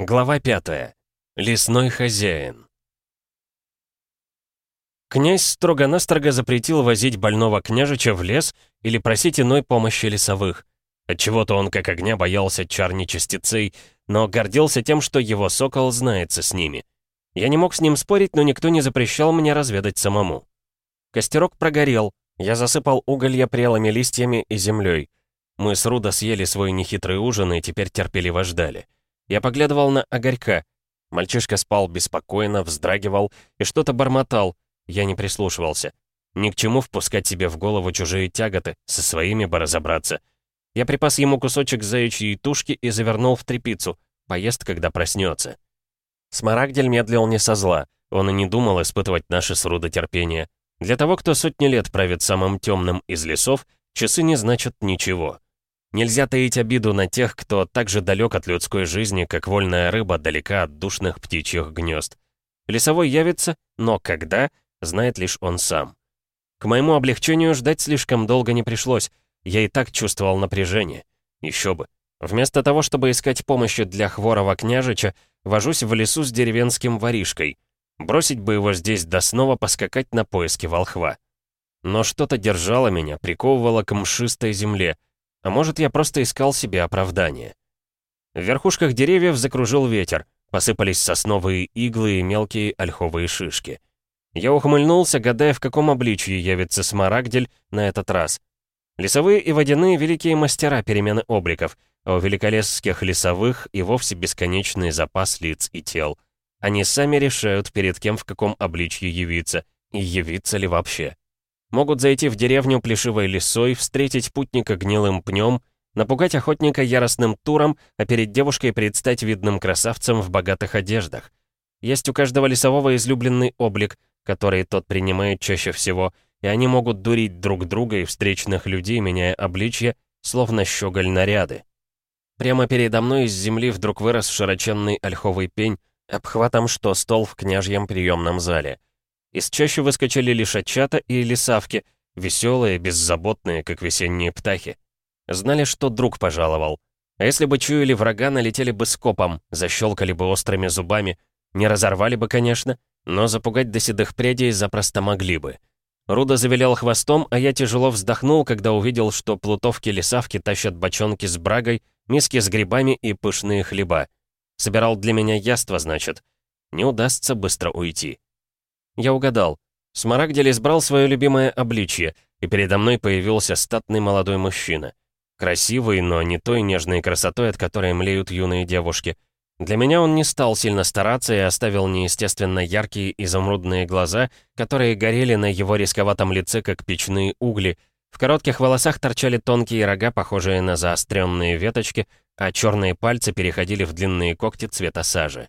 Глава 5. Лесной хозяин. Князь строго-настрого запретил возить больного княжича в лес или просить иной помощи лесовых. Отчего-то он как огня боялся чар нечистецей, но гордился тем, что его сокол знается с ними. Я не мог с ним спорить, но никто не запрещал мне разведать самому. Костерок прогорел, я засыпал уголья прелыми листьями и землей. Мы с Рудо съели свой нехитрый ужин и теперь терпеливо ждали. Я поглядывал на огорька. Мальчишка спал беспокойно, вздрагивал и что-то бормотал. Я не прислушивался. Ни к чему впускать себе в голову чужие тяготы, со своими бы разобраться. Я припас ему кусочек заячьей тушки и завернул в трепицу. Поест, когда проснется. Смарагдель медлил не со зла. Он и не думал испытывать наши сруды терпения. Для того, кто сотни лет правит самым темным из лесов, часы не значат ничего. Нельзя таить обиду на тех, кто так же далек от людской жизни, как вольная рыба далека от душных птичьих гнезд. Лесовой явится, но когда, знает лишь он сам. К моему облегчению ждать слишком долго не пришлось. Я и так чувствовал напряжение. Еще бы. Вместо того, чтобы искать помощи для хворого княжича, вожусь в лесу с деревенским воришкой. Бросить бы его здесь да снова поскакать на поиски волхва. Но что-то держало меня, приковывало к мшистой земле — а может, я просто искал себе оправдание. В верхушках деревьев закружил ветер, посыпались сосновые иглы и мелкие ольховые шишки. Я ухмыльнулся, гадая, в каком обличье явится Смарагдель на этот раз. Лесовые и водяные — великие мастера перемены обликов, а у великолесских лесовых и вовсе бесконечный запас лиц и тел. Они сами решают, перед кем в каком обличье явиться, и явиться ли вообще. Могут зайти в деревню плешивой лисой, встретить путника гнилым пнем, напугать охотника яростным туром, а перед девушкой предстать видным красавцем в богатых одеждах. Есть у каждого лесового излюбленный облик, который тот принимает чаще всего, и они могут дурить друг друга и встречных людей, меняя обличье, словно щеголь наряды. Прямо передо мной из земли вдруг вырос широченный ольховый пень, обхватом что стол в княжьем приемном зале. Из чаще выскочили лишачата и лисавки, веселые, беззаботные, как весенние птахи. Знали, что друг пожаловал. А если бы чуяли врага, налетели бы скопом, защелкали бы острыми зубами. Не разорвали бы, конечно, но запугать до седых прядей запросто могли бы. Руда завилял хвостом, а я тяжело вздохнул, когда увидел, что плутовки-лисавки тащат бочонки с брагой, миски с грибами и пышные хлеба. Собирал для меня яство, значит. Не удастся быстро уйти. Я угадал. Смарагдель избрал свое любимое обличье, и передо мной появился статный молодой мужчина. Красивый, но не той нежной красотой, от которой млеют юные девушки. Для меня он не стал сильно стараться и оставил неестественно яркие изумрудные глаза, которые горели на его рисковатом лице, как печные угли. В коротких волосах торчали тонкие рога, похожие на заостренные веточки, а черные пальцы переходили в длинные когти цвета сажи.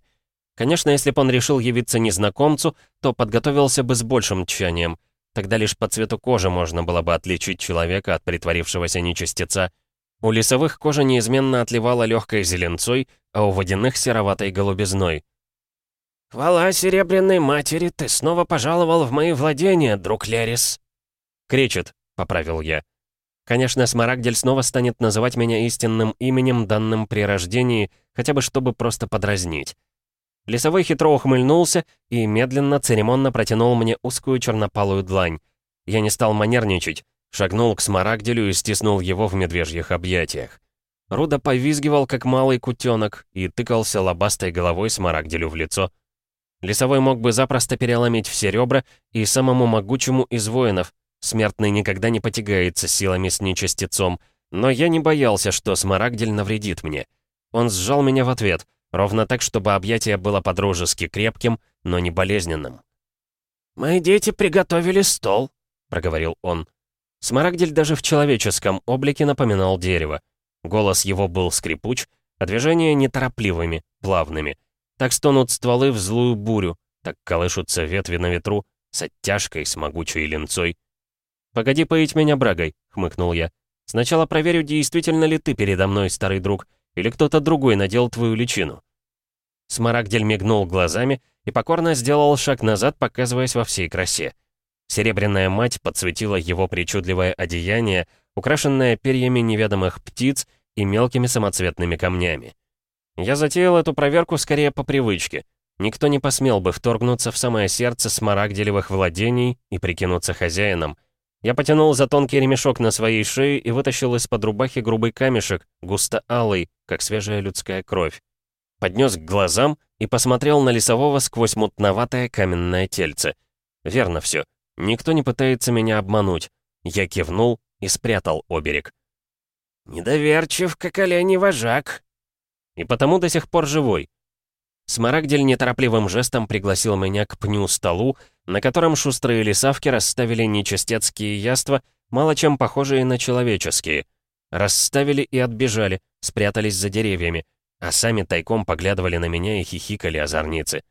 Конечно, если бы он решил явиться незнакомцу, то подготовился бы с большим тщанием. Тогда лишь по цвету кожи можно было бы отличить человека от притворившегося нечистеца. У лесовых кожа неизменно отливала легкой зеленцой, а у водяных — сероватой голубизной. «Хвала Серебряной Матери, ты снова пожаловал в мои владения, друг Лерис!» «Кричит», — поправил я. Конечно, Смарагдель снова станет называть меня истинным именем, данным при рождении, хотя бы чтобы просто подразнить. Лесовой хитро ухмыльнулся и медленно, церемонно протянул мне узкую чернопалую длань. Я не стал манерничать, шагнул к Смарагделю и стиснул его в медвежьих объятиях. Руда повизгивал, как малый кутенок, и тыкался лобастой головой Смарагделю в лицо. Лесовой мог бы запросто переломить все ребра, и самому могучему из воинов, смертный никогда не потягается силами с нечистецом, но я не боялся, что Смарагдель навредит мне. Он сжал меня в ответ — Ровно так, чтобы объятие было подружески крепким, но не болезненным. «Мои дети приготовили стол», — проговорил он. Смарагдель даже в человеческом облике напоминал дерево. Голос его был скрипуч, а движения неторопливыми, плавными. Так стонут стволы в злую бурю, так колышутся ветви на ветру, с оттяжкой, с могучей линцой. «Погоди поить меня брагой», — хмыкнул я. «Сначала проверю, действительно ли ты передо мной, старый друг, или кто-то другой надел твою личину?» Смарагдель мигнул глазами и покорно сделал шаг назад, показываясь во всей красе. Серебряная мать подсветила его причудливое одеяние, украшенное перьями неведомых птиц и мелкими самоцветными камнями. Я затеял эту проверку скорее по привычке. Никто не посмел бы вторгнуться в самое сердце смарагделевых владений и прикинуться хозяином. Я потянул за тонкий ремешок на своей шее и вытащил из-под рубахи грубый камешек, густо-алый, как свежая людская кровь. Поднес к глазам и посмотрел на лесового сквозь мутноватое каменное тельце. Верно все. Никто не пытается меня обмануть. Я кивнул и спрятал оберег. «Недоверчив, как оленей вожак», и потому до сих пор живой. Смарагдель неторопливым жестом пригласил меня к пню-столу, на котором шустрые лесавки расставили нечистецкие яства, мало чем похожие на человеческие. Расставили и отбежали, спрятались за деревьями, а сами тайком поглядывали на меня и хихикали озорницы.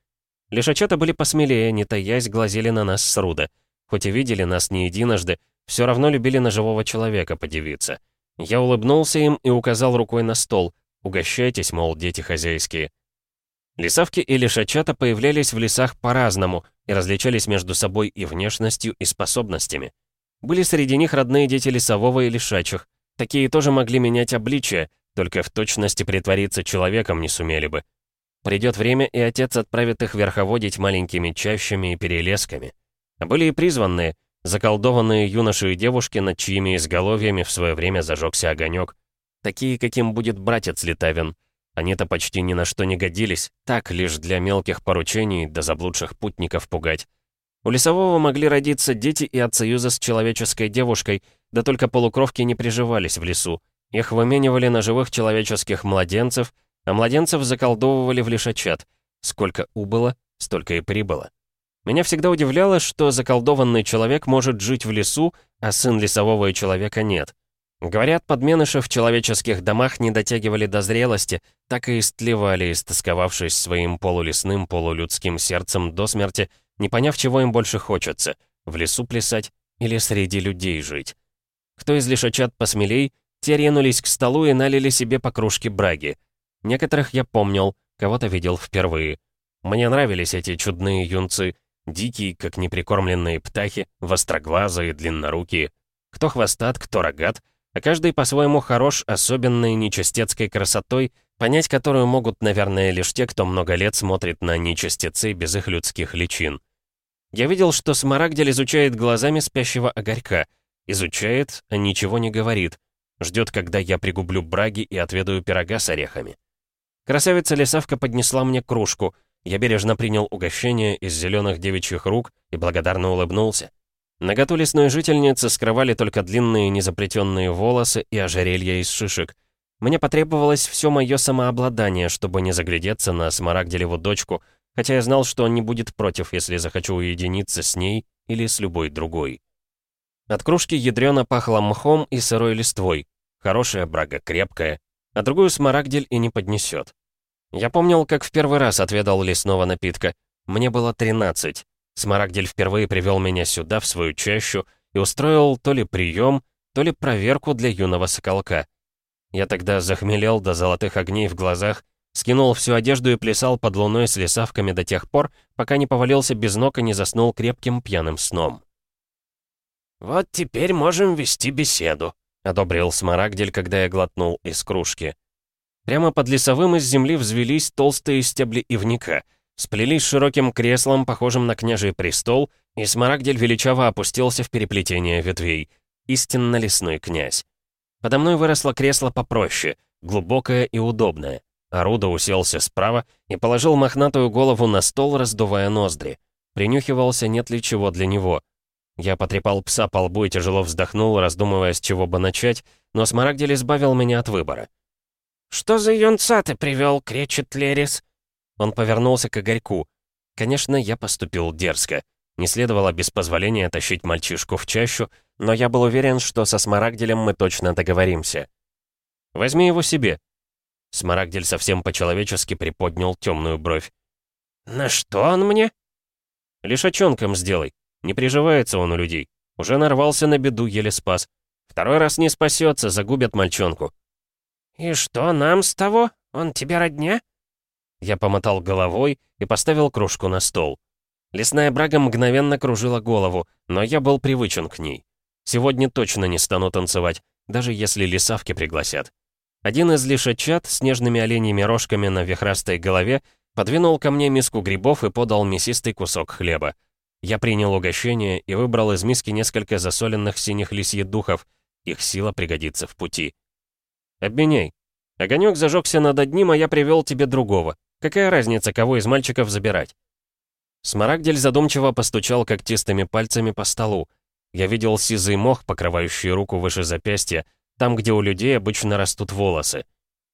Лишачата были посмелее, не таясь, глазели на нас с Руда. Хоть и видели нас не единожды, все равно любили на живого человека подивиться. Я улыбнулся им и указал рукой на стол, Угощайтесь, мол, дети хозяйские. Лесавки и лишачата появлялись в лесах по-разному и различались между собой и внешностью, и способностями. Были среди них родные дети лесового и лишачих. Такие тоже могли менять обличие, только в точности притвориться человеком не сумели бы. Придет время, и отец отправит их верховодить маленькими чащами и перелесками. А были и призванные, заколдованные юноши и девушки, над чьими изголовьями в свое время зажегся огонек. Такие, каким будет братец Литавин. Они-то почти ни на что не годились, так лишь для мелких поручений да заблудших путников пугать. У лесового могли родиться дети и от союза с человеческой девушкой, да только полукровки не приживались в лесу. Их выменивали на живых человеческих младенцев, а младенцев заколдовывали в лишачат. Сколько убыло, столько и прибыло. Меня всегда удивляло, что заколдованный человек может жить в лесу, а сын лесового и человека нет. Говорят, подменыши в человеческих домах не дотягивали до зрелости, так и истлевали, истосковавшись своим полулесным, полулюдским сердцем до смерти, не поняв, чего им больше хочется — в лесу плясать или среди людей жить. Кто из лишачат посмелей, те ринулись к столу и налили себе по кружке браги. Некоторых я помнил, кого-то видел впервые. Мне нравились эти чудные юнцы, дикие, как неприкормленные птахи, востроглазые, длиннорукие. Кто хвостат, кто рогат — а каждый по-своему хорош особенной нечистецкой красотой, понять которую могут, наверное, лишь те, кто много лет смотрит на нечистецы без их людских личин. Я видел, что Смарагдель изучает глазами спящего огорька. Изучает, а ничего не говорит. Ждет, когда я пригублю браги и отведаю пирога с орехами. Красавица Лисавка поднесла мне кружку. Я бережно принял угощение из зеленых девичьих рук и благодарно улыбнулся. Наготу лесной жительницы скрывали только длинные незаплетенные волосы и ожерелья из шишек. Мне потребовалось все мое самообладание, чтобы не заглядеться на Смарагделеву дочку, хотя я знал, что он не будет против, если захочу уединиться с ней или с любой другой. От кружки ядрёно пахло мхом и сырой листвой. Хорошая брага, крепкая. А другую Смарагдель и не поднесет. Я помнил, как в первый раз отведал лесного напитка. Мне было 13. Смарагдель впервые привел меня сюда, в свою чащу, и устроил то ли прием, то ли проверку для юного соколка. Я тогда захмелел до золотых огней в глазах, скинул всю одежду и плясал под луной с лесавками до тех пор, пока не повалился без ног и не заснул крепким пьяным сном. «Вот теперь можем вести беседу», — одобрил Смарагдель, когда я глотнул из кружки. Прямо под лесовым из земли взвелись толстые стебли ивника — Сплелись широким креслом, похожим на княжий престол, и Смарагдель величаво опустился в переплетение ветвей. Истинно лесной князь. Подо мной выросло кресло попроще, глубокое и удобное. Аруда уселся справа и положил мохнатую голову на стол, раздувая ноздри. Принюхивался, нет ли чего для него. Я потрепал пса по лбу и тяжело вздохнул, раздумывая, с чего бы начать, но Смарагдель избавил меня от выбора. «Что за юнца ты привел?» — кричит Лерис. Он повернулся к Игорьку. Конечно, я поступил дерзко. Не следовало без позволения тащить мальчишку в чащу, но я был уверен, что со Смарагделем мы точно договоримся. «Возьми его себе». Смарагдель совсем по-человечески приподнял темную бровь. «На что он мне?» «Лишачонком сделай. Не приживается он у людей. Уже нарвался на беду, еле спас. Второй раз не спасется, загубят мальчонку». «И что нам с того? Он тебе родня?» Я помотал головой и поставил кружку на стол. Лесная брага мгновенно кружила голову, но я был привычен к ней. Сегодня точно не стану танцевать, даже если лесавки пригласят. Один из лишачат с нежными оленьими рожками на вихрастой голове подвинул ко мне миску грибов и подал мясистый кусок хлеба. Я принял угощение и выбрал из миски несколько засоленных синих лисьедухов. Их сила пригодится в пути. «Обменяй. Огонек зажегся над одним, а я привел тебе другого. Какая разница, кого из мальчиков забирать?» Смарагдель задумчиво постучал когтистыми пальцами по столу. Я видел сизый мох, покрывающий руку выше запястья, там, где у людей обычно растут волосы.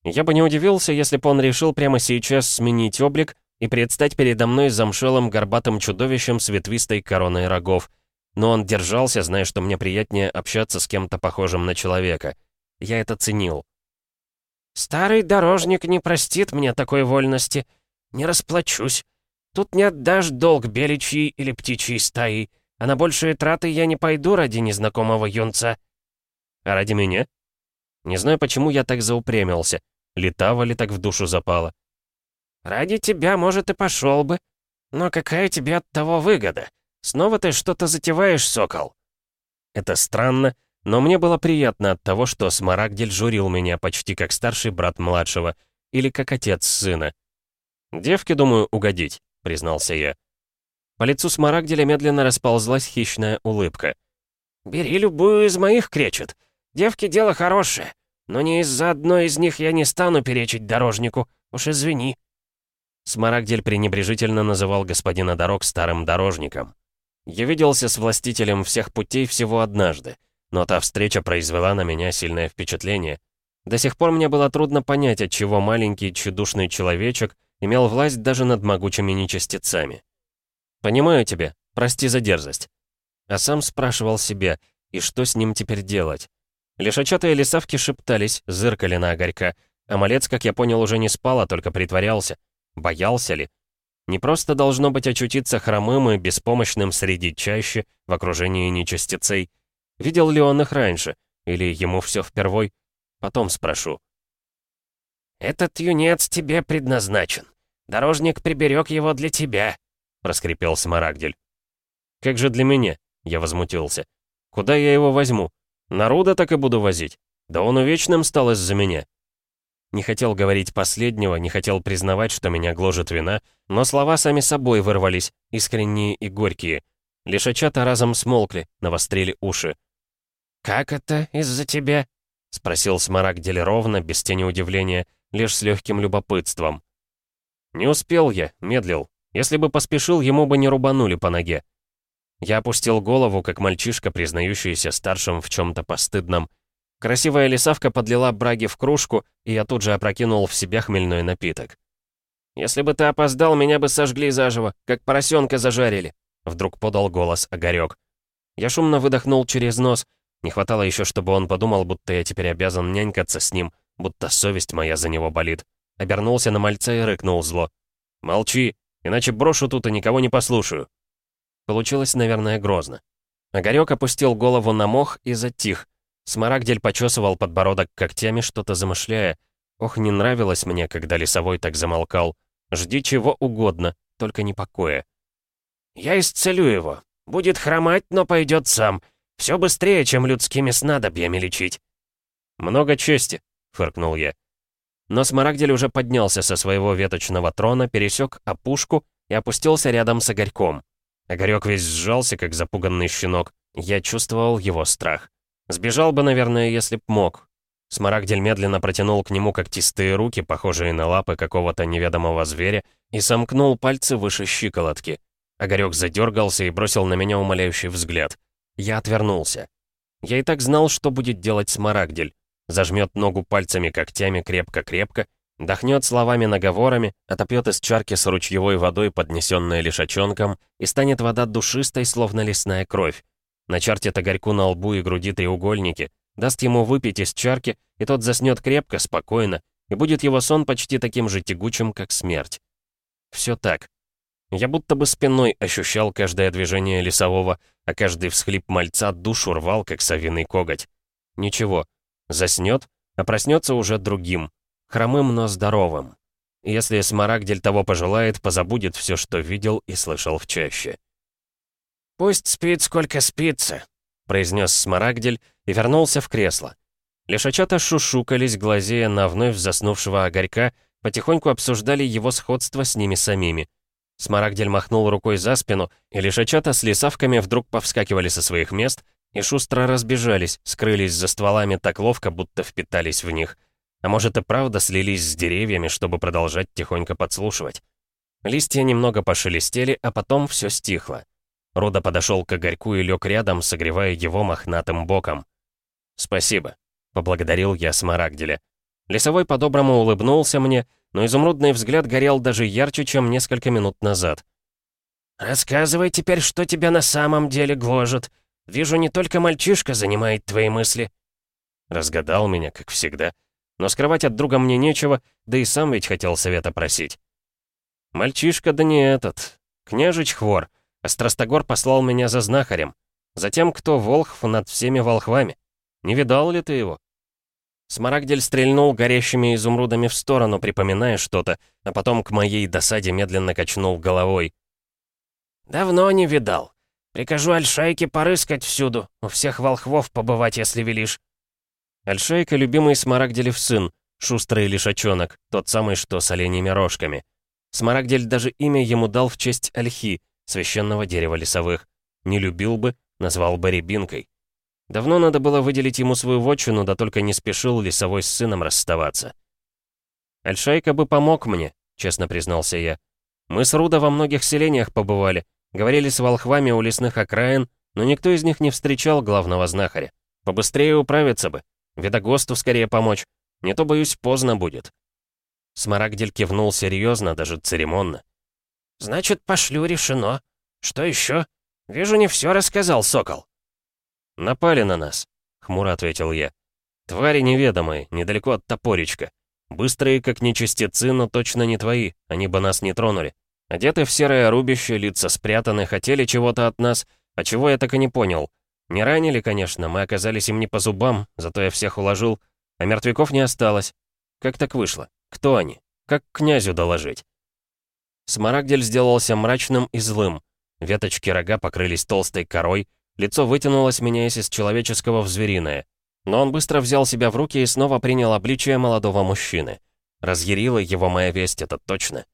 Я бы не удивился, если бы он решил прямо сейчас сменить облик и предстать передо мной замшелым горбатым чудовищем с ветвистой короной рогов. Но он держался, зная, что мне приятнее общаться с кем-то похожим на человека. Я это ценил. «Старый дорожник не простит мне такой вольности. Не расплачусь. Тут не отдашь долг беличьей или птичьей стаи, а на большие траты я не пойду ради незнакомого юнца». «А ради меня?» Не знаю, почему я так заупрямился. Летава ли так в душу запала. «Ради тебя, может, и пошел бы. Но какая тебе от того выгода? Снова ты что-то затеваешь, сокол?» Это странно, но мне было приятно от того, что Смарагдель журил меня почти как старший брат младшего, или как отец сына. «Девке, думаю, угодить», — признался я. По лицу Смарагделя медленно расползлась хищная улыбка. «Бери любую из моих, кречет. Девки дело хорошее, но не из-за одной из них я не стану перечить дорожнику. Уж извини». Смарагдель пренебрежительно называл господина дорог старым дорожником. Я виделся с властителем всех путей всего однажды но та встреча произвела на меня сильное впечатление. До сих пор мне было трудно понять, от чего маленький чудушный человечек имел власть даже над могучими нечастицами. «Понимаю тебя, прости за дерзость». А сам спрашивал себя, и что с ним теперь делать? Лишачатые лисавки шептались, зыркали на огорька, а малец, как я понял, уже не спал, а только притворялся. Боялся ли? Не просто должно быть очутиться хромым и беспомощным среди чаще, в окружении нечастицей, Видел ли он их раньше? Или ему все впервой? Потом спрошу. «Этот юнец тебе предназначен. Дорожник приберег его для тебя», — проскрипел Смарагдель. «Как же для меня?» — я возмутился. «Куда я его возьму? Народа так и буду возить. Да он увечным стал из-за меня». Не хотел говорить последнего, не хотел признавать, что меня гложет вина, но слова сами собой вырвались, искренние и горькие. Лишачата разом смолкли, навострили уши. «Как это из-за тебя?» — спросил Смарагдель ровно, без тени удивления, лишь с легким любопытством. «Не успел я, медлил. Если бы поспешил, ему бы не рубанули по ноге». Я опустил голову, как мальчишка, признающийся старшим в чем-то постыдном. Красивая лисавка подлила браги в кружку, и я тут же опрокинул в себя хмельной напиток. «Если бы ты опоздал, меня бы сожгли заживо, как поросенка зажарили», — вдруг подал голос Огарёк. Я шумно выдохнул через нос, не хватало еще, чтобы он подумал, будто я теперь обязан нянькаться с ним, будто совесть моя за него болит. Обернулся на мальца и рыкнул зло. «Молчи, иначе брошу тут и никого не послушаю». Получилось, наверное, грозно. Огарёк опустил голову на мох и затих. Смарагдель почесывал подбородок когтями, что-то замышляя. Ох, не нравилось мне, когда лесовой так замолкал. Жди чего угодно, только не покоя. «Я исцелю его. Будет хромать, но пойдет сам. Все быстрее, чем людскими снадобьями лечить». «Много чести», — фыркнул я. Но Смарагдель уже поднялся со своего веточного трона, пересек опушку и опустился рядом с Огарьком. Огарек весь сжался, как запуганный щенок. Я чувствовал его страх. Сбежал бы, наверное, если б мог. Смарагдель медленно протянул к нему когтистые руки, похожие на лапы какого-то неведомого зверя, и сомкнул пальцы выше щиколотки. Огарек задергался и бросил на меня умоляющий взгляд. Я отвернулся. Я и так знал, что будет делать Смарагдель. Зажмет ногу пальцами когтями крепко-крепко, дохнет словами-наговорами, отопьет из чарки с ручьевой водой, поднесенной лишачонком, и станет вода душистой, словно лесная кровь. Начертит огорьку на лбу и груди треугольники, даст ему выпить из чарки, и тот заснет крепко, спокойно, и будет его сон почти таким же тягучим, как смерть. Все так. Я будто бы спиной ощущал каждое движение лесового, а каждый всхлип мальца душу рвал, как совиный коготь. Ничего, заснет, а проснется уже другим, хромым, но здоровым. Если Смарагдель того пожелает, позабудет все, что видел и слышал в чаще. «Пусть спит, сколько спится», — произнес Смарагдель и вернулся в кресло. Лишачата шушукались, глазея на вновь заснувшего огорька, потихоньку обсуждали его сходство с ними самими. Смарагдель махнул рукой за спину, и лишачата с лесавками вдруг повскакивали со своих мест и шустро разбежались, скрылись за стволами так ловко, будто впитались в них. А может и правда слились с деревьями, чтобы продолжать тихонько подслушивать. Листья немного пошелестели, а потом все стихло. Руда подошел к огорьку и лег рядом, согревая его мохнатым боком. «Спасибо», — поблагодарил я Смарагделя. Лесовой по-доброму улыбнулся мне, но изумрудный взгляд горел даже ярче, чем несколько минут назад. «Рассказывай теперь, что тебя на самом деле гложет. Вижу, не только мальчишка занимает твои мысли». Разгадал меня, как всегда. Но скрывать от друга мне нечего, да и сам ведь хотел совета просить. Мальчишка, да не этот. Княжич Хвор. Остростогор послал меня за знахарем. Затем, кто волхв над всеми волхвами. Не видал ли ты его? Смарагдель стрельнул горящими изумрудами в сторону, припоминая что-то, а потом к моей досаде медленно качнул головой. «Давно не видал. Прикажу Альшайке порыскать всюду, у всех волхвов побывать, если велишь». Альшайка — любимый Смарагделев сын, шустрый лишачонок, тот самый, что с оленями рожками. Смарагдель даже имя ему дал в честь Альхи, священного дерева лесовых. Не любил бы, назвал бы рябинкой. Давно надо было выделить ему свою вотчину, да только не спешил лесовой с сыном расставаться. «Альшайка бы помог мне», — честно признался я. «Мы с Руда во многих селениях побывали, говорили с волхвами у лесных окраин, но никто из них не встречал главного знахаря. Побыстрее управиться бы, Видогосту скорее помочь, не то, боюсь, поздно будет». Смарагдель кивнул серьезно, даже церемонно. «Значит, пошлю, решено. Что еще? Вижу, не все рассказал, сокол». «Напали на нас», — хмуро ответил я. «Твари неведомые, недалеко от топоречка. Быстрые, как нечистецы, но точно не твои, они бы нас не тронули. Одеты в серое рубище, лица спрятаны, хотели чего-то от нас, а чего я так и не понял. Не ранили, конечно, мы оказались им не по зубам, зато я всех уложил, а мертвяков не осталось. Как так вышло? Кто они? Как князю доложить?» Смарагдель сделался мрачным и злым. Веточки рога покрылись толстой корой, Лицо вытянулось, меняясь из человеческого в звериное. Но он быстро взял себя в руки и снова принял обличие молодого мужчины. Разъярила его моя весть, это точно.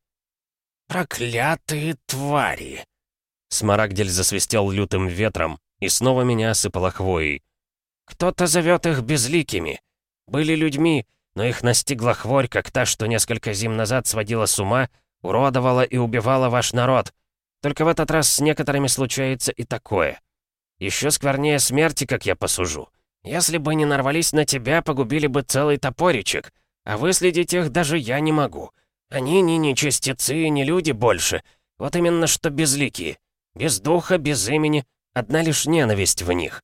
«Проклятые твари!» Смарагдель засвистел лютым ветром, и снова меня осыпало хвоей. «Кто-то зовет их безликими. Были людьми, но их настигла хворь, как та, что несколько зим назад сводила с ума, уродовала и убивала ваш народ. Только в этот раз с некоторыми случается и такое. Еще сквернее смерти, как я посужу. Если бы не нарвались на тебя, погубили бы целый топоричек. А выследить их даже я не могу. Они ни нечистецы, ни люди больше. Вот именно что безликие. Без духа, без имени. Одна лишь ненависть в них».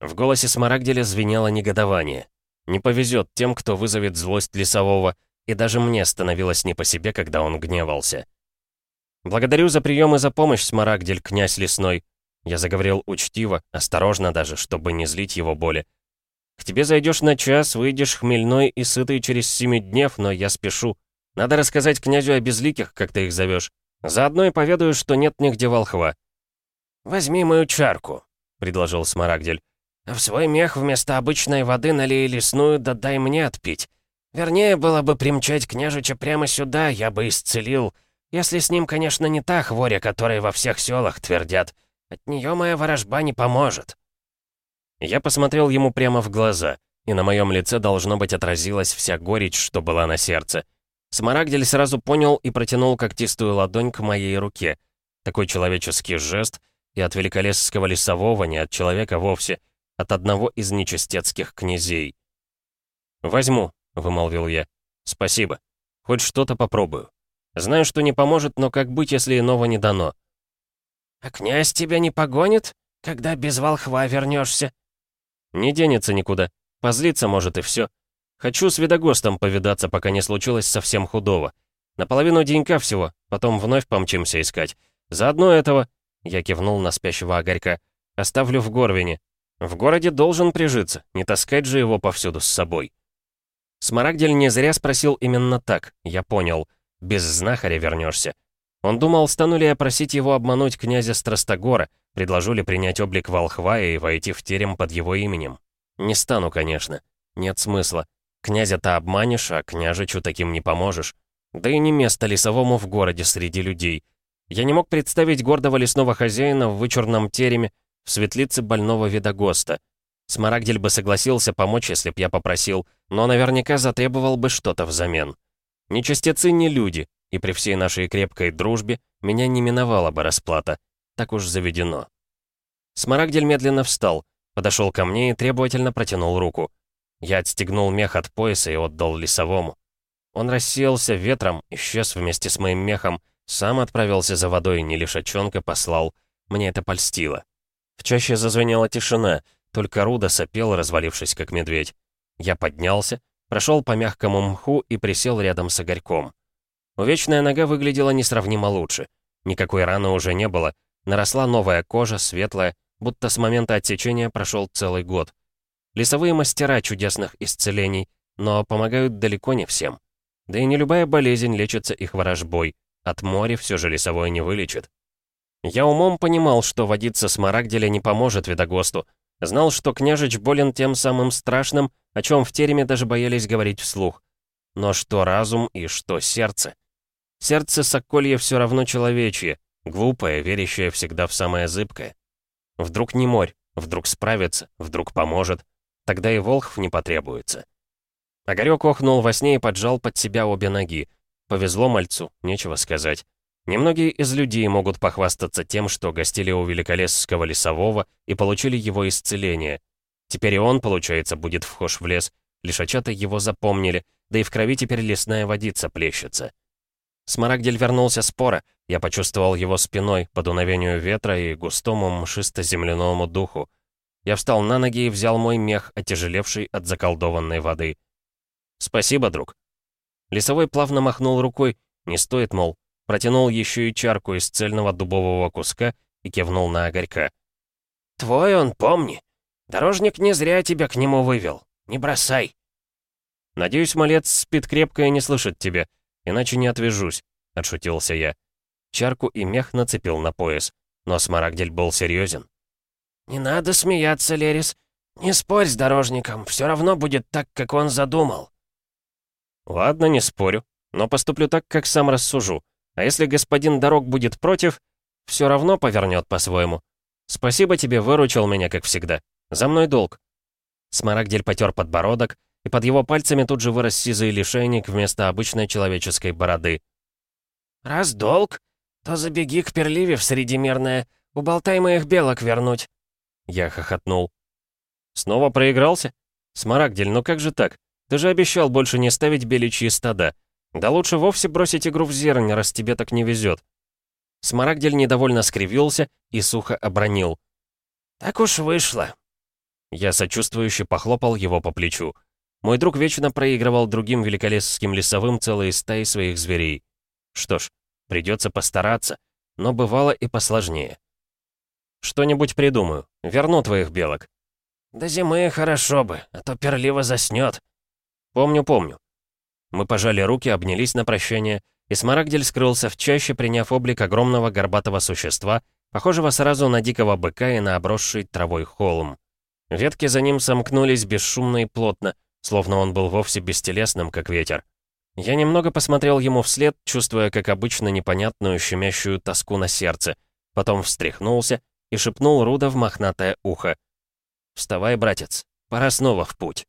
В голосе Смарагделя звенело негодование. Не повезет тем, кто вызовет злость лесового, и даже мне становилось не по себе, когда он гневался. «Благодарю за прием и за помощь, Смарагдель, князь лесной», я заговорил учтиво, осторожно даже, чтобы не злить его боли. «К тебе зайдешь на час, выйдешь хмельной и сытый через семи днев, но я спешу. Надо рассказать князю о безликих, как ты их зовешь. Заодно и поведаю, что нет нигде волхва». «Возьми мою чарку», — предложил Смарагдель. «В свой мех вместо обычной воды налей лесную, да дай мне отпить. Вернее, было бы примчать княжича прямо сюда, я бы исцелил. Если с ним, конечно, не та хворя, которой во всех селах твердят. От нее моя ворожба не поможет». Я посмотрел ему прямо в глаза, и на моем лице должно быть отразилась вся горечь, что была на сердце. Смарагдель сразу понял и протянул когтистую ладонь к моей руке. Такой человеческий жест и от великолесского лесового, не от человека вовсе, от одного из нечистецких князей. «Возьму», — вымолвил я. «Спасибо. Хоть что-то попробую. Знаю, что не поможет, но как быть, если иного не дано? «А князь тебя не погонит, когда без волхва вернешься? «Не денется никуда. Позлиться может и все. Хочу с Видогостом повидаться, пока не случилось совсем худого. Наполовину денька всего, потом вновь помчимся искать. Заодно этого...» Я кивнул на спящего огорька. «Оставлю в Горвине. В городе должен прижиться, не таскать же его повсюду с собой». Смарагдель не зря спросил именно так, я понял. Без знахаря вернешься. Он думал, стану ли я просить его обмануть князя Страстогора, предложу ли принять облик волхва и войти в терем под его именем. Не стану, конечно. Нет смысла. Князя-то обманешь, а княжичу таким не поможешь. Да и не место лесовому в городе среди людей. Я не мог представить гордого лесного хозяина в вычурном тереме, в светлице больного видогоста. Смарагдель бы согласился помочь, если б я попросил, но наверняка затребовал бы что-то взамен. Ни частицы, ни люди, и при всей нашей крепкой дружбе меня не миновала бы расплата. Так уж заведено. Смарагдель медленно встал, подошел ко мне и требовательно протянул руку. Я отстегнул мех от пояса и отдал лесовому. Он рассеялся ветром, исчез вместе с моим мехом, сам отправился за водой, не лишачонка послал. Мне это польстило. В чаще зазвенела тишина, только Руда сопел, развалившись как медведь. Я поднялся, прошел по мягкому мху и присел рядом с огорьком. Увечная нога выглядела несравнимо лучше. Никакой раны уже не было. Наросла новая кожа, светлая, будто с момента отсечения прошел целый год. Лесовые мастера чудесных исцелений, но помогают далеко не всем. Да и не любая болезнь лечится их ворожбой. От моря все же лесовое не вылечит. Я умом понимал, что водиться с Марагделя не поможет Видогосту. Знал, что княжич болен тем самым страшным, о чем в тереме даже боялись говорить вслух. Но что разум и что сердце? Сердце Соколье все равно человечье, глупое, верящее всегда в самое зыбкое. Вдруг не морь, вдруг справится, вдруг поможет. Тогда и Волхв не потребуется. Огарёк охнул во сне и поджал под себя обе ноги. Повезло мальцу, нечего сказать. Немногие из людей могут похвастаться тем, что гостили у великолесского лесового и получили его исцеление. Теперь и он, получается, будет вхож в лес. Лишачата его запомнили, да и в крови теперь лесная водица плещется. Смарагдель вернулся спора, я почувствовал его спиной по дуновению ветра и густому мшисто-земляному духу. Я встал на ноги и взял мой мех, отяжелевший от заколдованной воды. «Спасибо, друг». Лесовой плавно махнул рукой, не стоит, мол, протянул еще и чарку из цельного дубового куска и кивнул на огорька. «Твой он, помни. Дорожник не зря тебя к нему вывел. Не бросай». «Надеюсь, малец спит крепко и не слышит тебя, иначе не отвяжусь», — отшутился я. Чарку и мех нацепил на пояс, но Смарагдель был серьезен. «Не надо смеяться, Лерис. Не спорь с дорожником, все равно будет так, как он задумал». «Ладно, не спорю, но поступлю так, как сам рассужу. А если господин Дорог будет против, все равно повернет по-своему. Спасибо тебе, выручил меня, как всегда. За мной долг». Смарагдель потер подбородок, и под его пальцами тут же вырос сизый лишайник вместо обычной человеческой бороды. «Раз долг, то забеги к перливе в Средимерное, уболтай моих белок вернуть». Я хохотнул. «Снова проигрался? Смарагдель, ну как же так? Ты же обещал больше не ставить беличьи стада. Да лучше вовсе бросить игру в зернь, раз тебе так не везет. Смарагдель недовольно скривился и сухо обронил. «Так уж вышло». Я сочувствующе похлопал его по плечу. Мой друг вечно проигрывал другим великолесским лесовым целые стаи своих зверей. Что ж, придется постараться, но бывало и посложнее. Что-нибудь придумаю, верну твоих белок. До зимы хорошо бы, а то перливо заснет. «Помню, помню». Мы пожали руки, обнялись на прощание, и Смарагдель скрылся в чаще, приняв облик огромного горбатого существа, похожего сразу на дикого быка и на обросший травой холм. Ветки за ним сомкнулись бесшумно и плотно, словно он был вовсе бестелесным, как ветер. Я немного посмотрел ему вслед, чувствуя, как обычно, непонятную щемящую тоску на сердце, потом встряхнулся и шепнул Руда в мохнатое ухо. «Вставай, братец, пора снова в путь».